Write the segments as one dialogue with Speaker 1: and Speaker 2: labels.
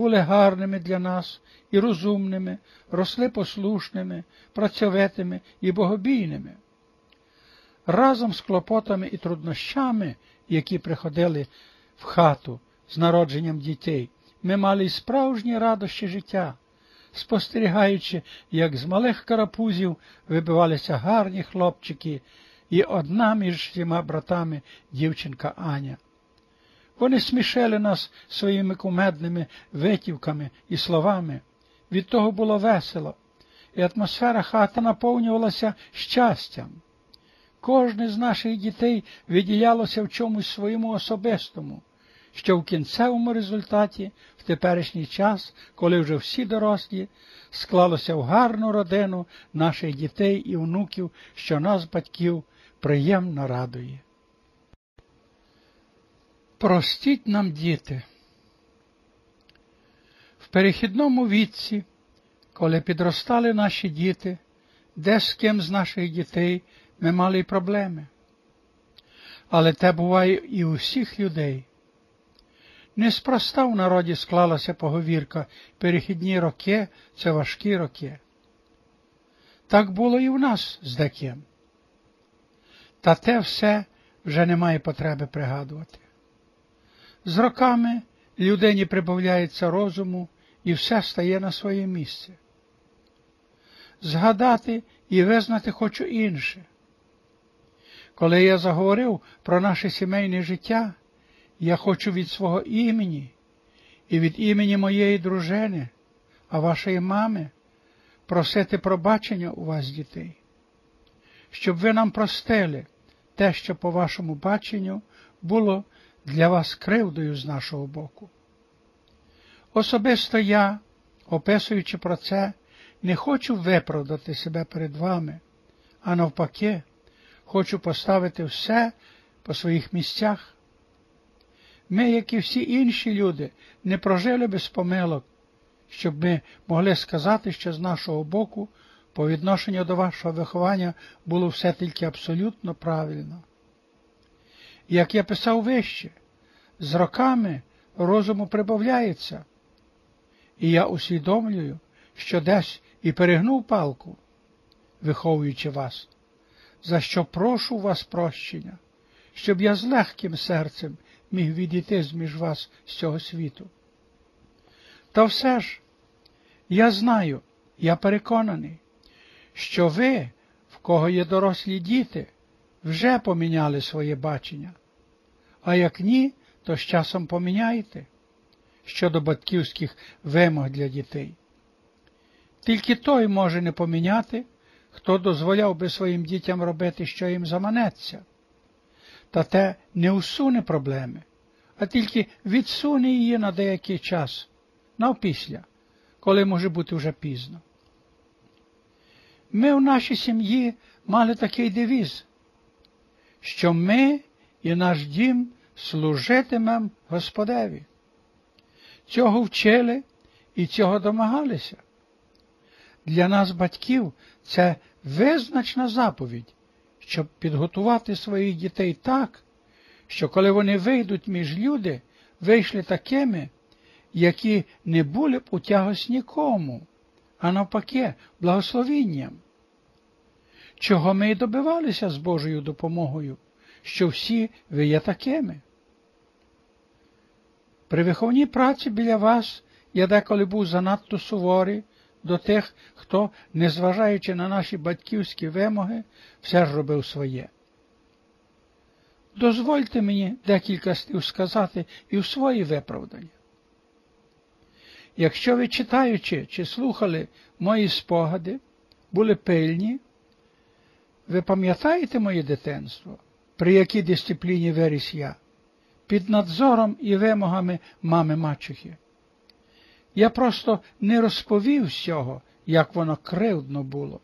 Speaker 1: були гарними для нас і розумними, росли послушними, працьовитими і богобійними. Разом з клопотами і труднощами, які приходили в хату з народженням дітей, ми мали й справжні радощі життя, спостерігаючи, як з малих карапузів вибивалися гарні хлопчики, і одна між всіма братами дівчинка Аня. Вони смішили нас своїми кумедними витівками і словами. Від того було весело, і атмосфера хати наповнювалася щастям. Кожне з наших дітей виділялося в чомусь своєму особистому, що в кінцевому результаті, в теперішній час, коли вже всі дорослі, склалося в гарну родину наших дітей і внуків, що нас, батьків, приємно радує. Простіть нам, діти. В перехідному віці, коли підростали наші діти, де з ким з наших дітей ми мали й проблеми. Але те буває і у всіх людей. Неспроста в народі склалася поговірка перехідні роки це важкі роки. Так було і в нас з деким. Та те все вже немає потреби пригадувати. З роками людині прибавляється розуму і все стає на своє місце. Згадати і визнати хочу інше. Коли я заговорив про наше сімейне життя, я хочу від свого імені і від імені моєї дружини, а вашої мами просити пробачення у вас, дітей, щоб ви нам простили те, що по вашому баченню було для вас кривдою з нашого боку. Особисто я, описуючи про це, не хочу виправдати себе перед вами, а навпаки, хочу поставити все по своїх місцях. Ми, як і всі інші люди, не прожили без помилок, щоб ми могли сказати, що з нашого боку по відношенню до вашого виховання було все тільки абсолютно правильно. Як я писав вище, з роками розуму прибавляється, і я усвідомлюю, що десь і перегнув палку, виховуючи вас, за що прошу вас прощення, щоб я з легким серцем міг відійти зміж вас з цього світу. Та все ж, я знаю, я переконаний, що ви, в кого є дорослі діти, вже поміняли своє бачення, а як ні, то з часом поміняйте щодо батьківських вимог для дітей. Тільки той може не поміняти, хто дозволяв би своїм дітям робити, що їм заманеться. Та те не усуне проблеми, а тільки відсуне її на деякий час, навпісля, коли може бути вже пізно. Ми в нашій сім'ї мали такий девіз, що ми і наш дім служитимем Господеві. Цього вчили і цього домагалися. Для нас, батьків, це визначна заповідь, щоб підготувати своїх дітей так, що коли вони вийдуть між люди, вийшли такими, які не були б у тягось нікому, а навпаки, благословінням. Чого ми й добивалися з Божою допомогою, що всі ви є такими. При виховній праці біля вас я деколи був занадто суворий до тих, хто, незважаючи на наші батьківські вимоги, все ж робив своє. Дозвольте мені декілька слів сказати і в свої виправдання. Якщо ви, читаючи чи слухали мої спогади, були пильні, ви пам'ятаєте моє дитинство, при якій дисципліні виріс я? під надзором і вимогами мами мачухи. Я просто не розповів всього, як воно кривдно було,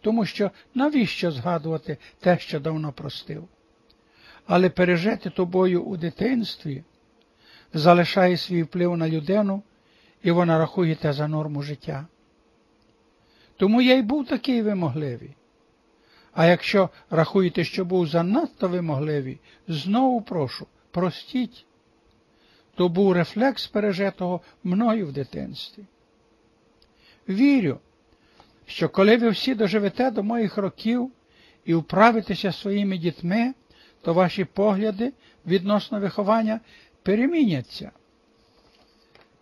Speaker 1: тому що навіщо згадувати те, що давно простив. Але пережити тобою у дитинстві залишає свій вплив на людину, і вона рахує те за норму життя. Тому я й був такий вимогливий. А якщо рахуєте, що був занадто вимогливий, знову прошу, простіть. то був рефлекс пережитого мною в дитинстві. Вірю, що коли ви всі доживете до моїх років і управитеся своїми дітьми, то ваші погляди відносно виховання переміняться.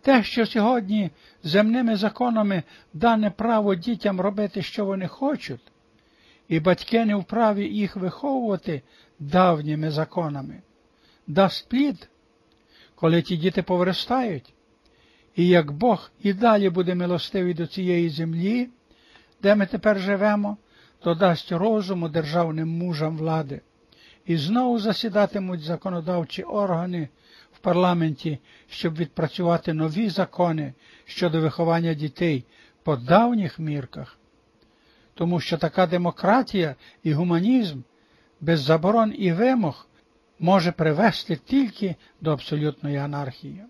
Speaker 1: Те, що сьогодні земними законами дане право дітям робити, що вони хочуть, і батьки не вправі їх виховувати давніми законами, дасть плід, коли ті діти повиростають, і як Бог і далі буде милостивий до цієї землі, де ми тепер живемо, то дасть розуму державним мужам влади, і знову засідатимуть законодавчі органи в парламенті, щоб відпрацювати нові закони щодо виховання дітей по давніх мірках, тому що така демократія і гуманізм без заборон і вимог може привести тільки до абсолютної анархії.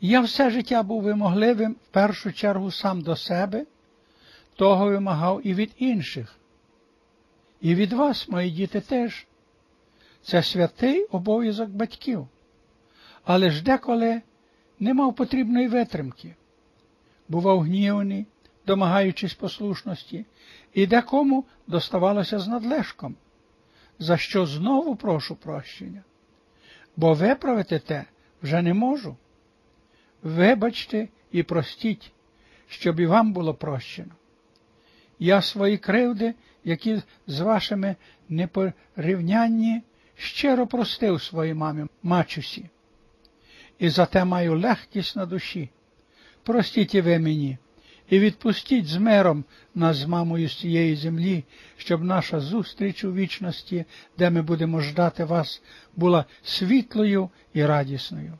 Speaker 1: Я все життя був вимогливим в першу чергу сам до себе, того вимагав і від інших. І від вас, мої діти, теж. Це святий обов'язок батьків, але ж деколи не мав потрібної витримки, бував гнівний, домагаючись послушності, і декому доставалося з надлежком, за що знову прошу прощення, бо виправити те вже не можу. Вибачте і простіть, щоб і вам було прощено. Я свої кривди, які з вашими непорівнянні, щиро простив своїй мамі мачусі, і зате маю легкість на душі. Простіть і ви мені, і відпустіть з миром нас з мамою з цієї землі, щоб наша зустріч у вічності, де ми будемо ждати вас, була світлою і радісною.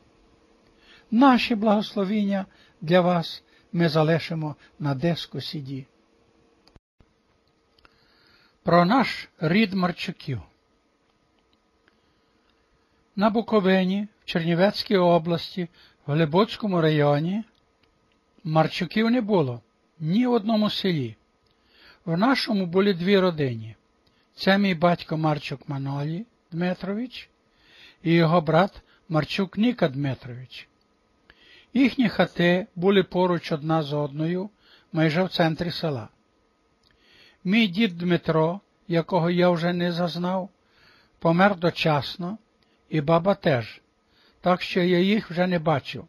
Speaker 1: Наші благословіння для вас ми залишимо на деску сіді. Про наш рід Марчуків. На Буковині, в Чернівецькій області, в Глибоцькому районі Марчуків не було ні в одному селі. В нашому були дві родині. Це мій батько Марчук Манолі Дмитрович і його брат Марчук Ніка Дмитрович. Їхні хати були поруч одна з одною, майже в центрі села. Мій дід Дмитро, якого я вже не зазнав, помер дочасно, і баба теж, так що я їх вже не бачив.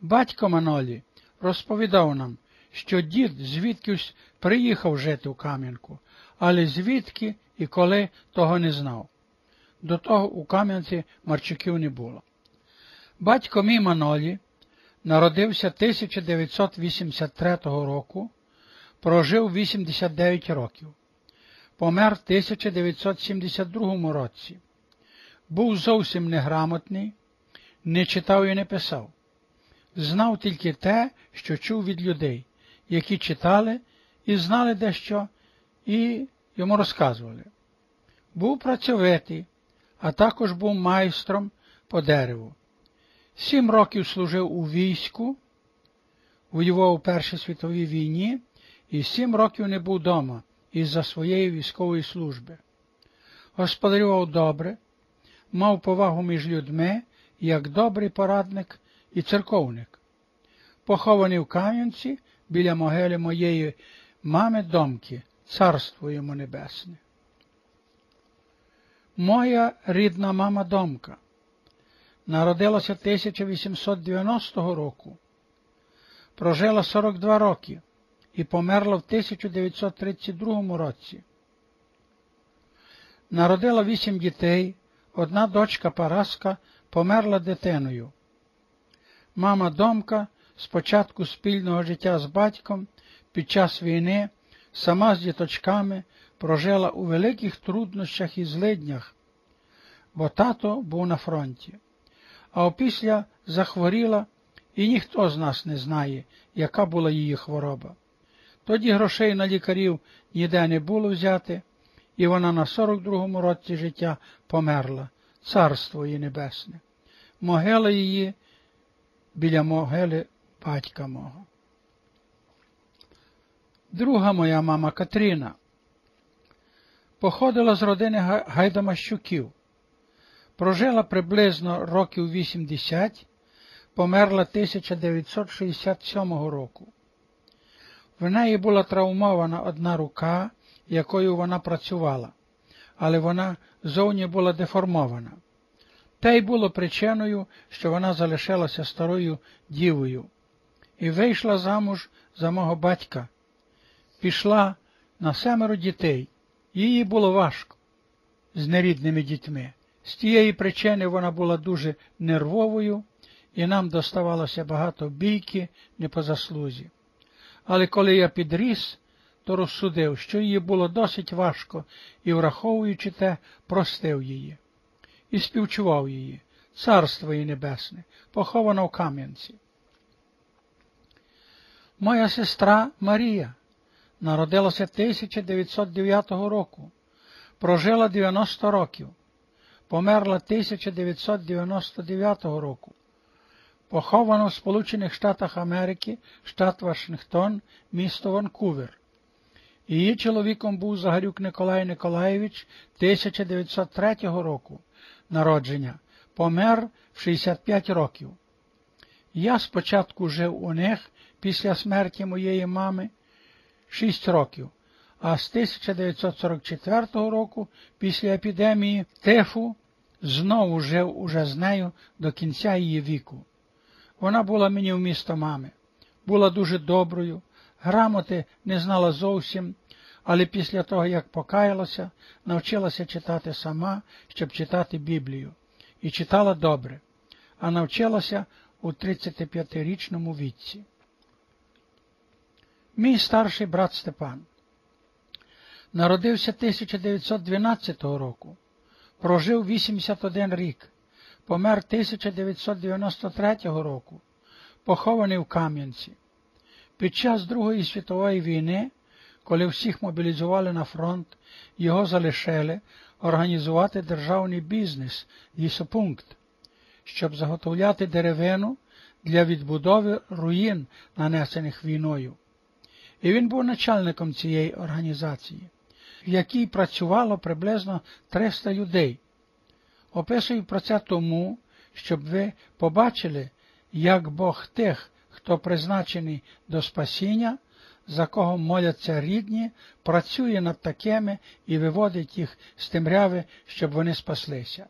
Speaker 1: Батько Манолі розповідав нам, що дід звідкись приїхав жити у Кам'янку, але звідки і коли того не знав. До того у Кам'янці Марчуків не було. Батько мій Манолі народився 1983 року, прожив 89 років, помер в 1972 році. Був зовсім неграмотний, не читав і не писав. Знав тільки те, що чув від людей, які читали і знали дещо, і йому розказували. Був працьовитий, а також був майстром по дереву. Сім років служив у війську, воював у Першій світовій війні і сім років не був вдома із-за своєї військової служби. Господарював добре, мав повагу між людьми як добрий порадник і церковник. Похований в Кам'янці біля могили моєї мами домки, царство йому небесне. Моя рідна мама домка народилася 1890 року, прожила 42 роки і померла в 1932 році. Народила вісім дітей, одна дочка Параска померла дитиною. Мама Домка спочатку спільного життя з батьком під час війни сама з діточками прожила у великих труднощах і злиднях, бо тато був на фронті а опісля захворіла, і ніхто з нас не знає, яка була її хвороба. Тоді грошей на лікарів ніде не було взяти, і вона на 42-му році життя померла, царство її небесне. Могила її біля могили батька мого. Друга моя мама Катріна походила з родини Гайдамащуків Прожила приблизно років 80, померла 1967 року. В неї була травмована одна рука, якою вона працювала, але вона зовні була деформована. Те й було причиною, що вона залишилася старою дівою і вийшла замуж за мого батька, пішла на семеро дітей. Їй було важко з нерідними дітьми. З тієї причини вона була дуже нервовою, і нам доставалося багато бійки не по заслузі. Але коли я підріс, то розсудив, що їй було досить важко і, враховуючи те, простив її і співчував її, царство її небесне, поховано в Кам'янці. Моя сестра Марія народилася 1909 року, прожила 90 років, померла 1999 року. Поховано в Сполучених Штатах Америки, штат Вашингтон, місто Ванкувер. Її чоловіком був Загарюк Николай Николаєвич 1903 року народження, помер в 65 років. Я спочатку жив у них після смерті моєї мами 6 років, а з 1944 року, після епідемії тифу, знову жив уже з нею до кінця її віку. Вона була мені в місто мами, була дуже доброю, грамоти не знала зовсім, але після того, як покаялася, навчилася читати сама, щоб читати Біблію, і читала добре, а навчилася у 35-річному віці. Мій старший брат Степан. Народився 1912 року, прожив 81 рік, помер 1993 року, похований в Кам'янці. Під час Другої світової війни коли всіх мобілізували на фронт, його залишили організувати державний бізнес лісопункт, щоб заготовляти деревину для відбудови руїн, нанесених війною. І він був начальником цієї організації, в якій працювало приблизно 300 людей. Описую про це тому, щоб ви побачили, як Бог тих, хто призначений до спасіння, за кого моляться рідні, працює над такими і виводить їх з темряви, щоб вони спаслися.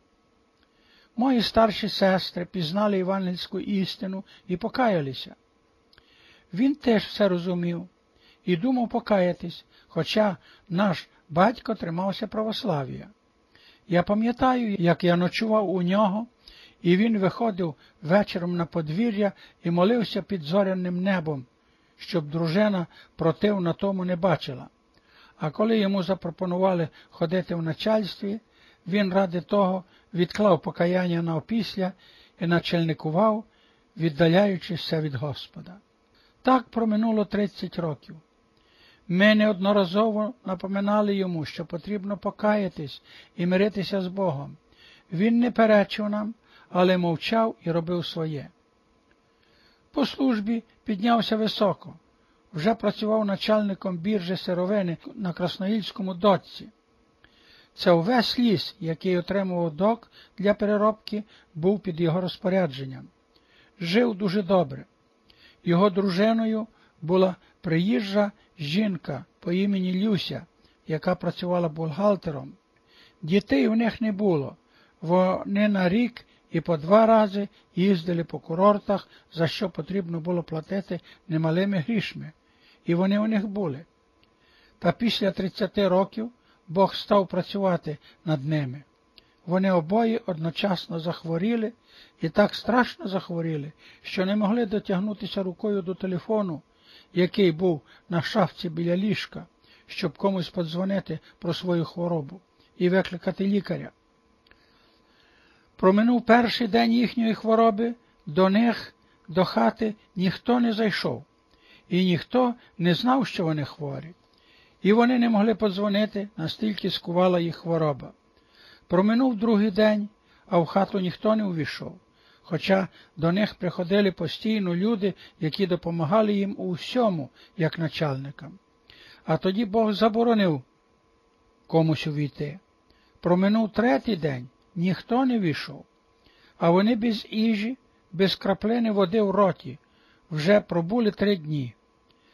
Speaker 1: Мої старші сестри пізнали євангельську істину і покаялися. Він теж все розумів і думав покаятись, хоча наш батько тримався православ'я. Я пам'ятаю, як я ночував у нього, і він виходив вечором на подвір'я і молився під зоряним небом, щоб дружина против на тому не бачила. А коли йому запропонували ходити в начальстві, він ради того відклав покаяння на опісля і начальникував, віддаляючися від Господа. Так проминуло 30 років. Ми неодноразово напоминали йому, що потрібно покаятись і миритися з Богом. Він не перечив нам, але мовчав і робив своє. По службі піднявся високо, вже працював начальником біржі сировини на Красноїльському дочці. Це увесь ліс, який отримував док для переробки, був під його розпорядженням. Жив дуже добре. Його дружиною була приїжджа жінка по імені Люся, яка працювала бухгалтером. Дітей у них не було. Вони на рік і по два рази їздили по курортах, за що потрібно було платити немалими грішми, і вони у них були. Та після 30 років Бог став працювати над ними. Вони обоє одночасно захворіли і так страшно захворіли, що не могли дотягнутися рукою до телефону, який був на шафці біля ліжка, щоб комусь подзвонити про свою хворобу і викликати лікаря. Проминув перший день їхньої хвороби, до них, до хати ніхто не зайшов, і ніхто не знав, що вони хворі, і вони не могли подзвонити, настільки скувала їх хвороба. Проминув другий день, а в хату ніхто не увійшов, хоча до них приходили постійно люди, які допомагали їм у всьому, як начальникам. А тоді Бог заборонив комусь увійти. Проминув третій день, ніхто не війшов, а вони без їжі, без краплини води в роті, вже пробули три дні.